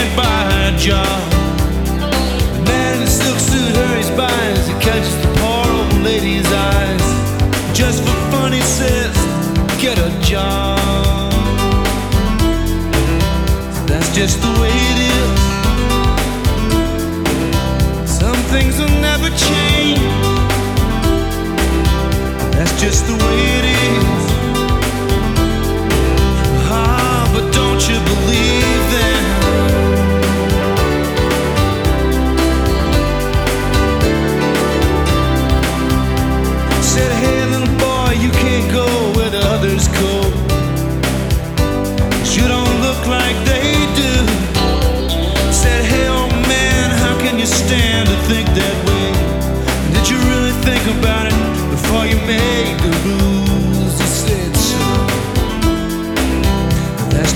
hated by her job. The man in the silk suit hurries by as he catches the poor old lady's eyes. Just for fun, he says, Get a job. That's just the way it is. Some things will never change. That's just the way it is.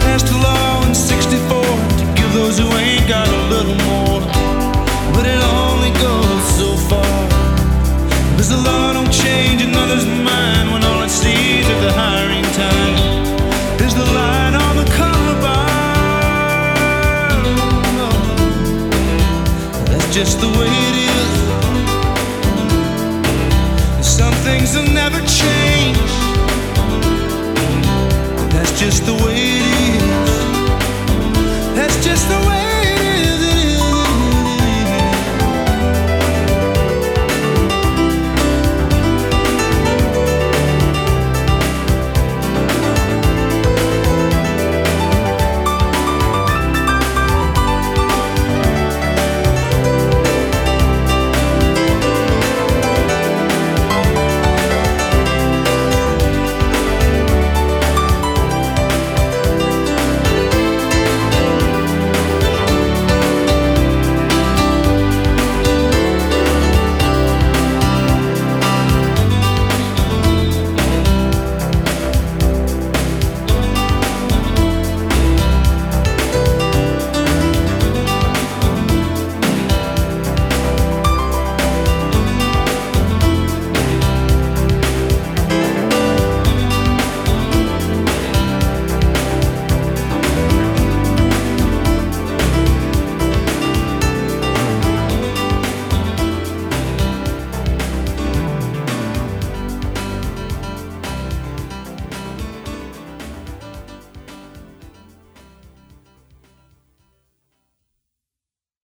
passed a law in 64 to give those who ain't got a little more. But it only goes so far. There's a law don't change another's mind when all it sees is the hiring time. There's the light on the color bar. No. That's just the way it is. Some things will never change. That's just the way it is is the way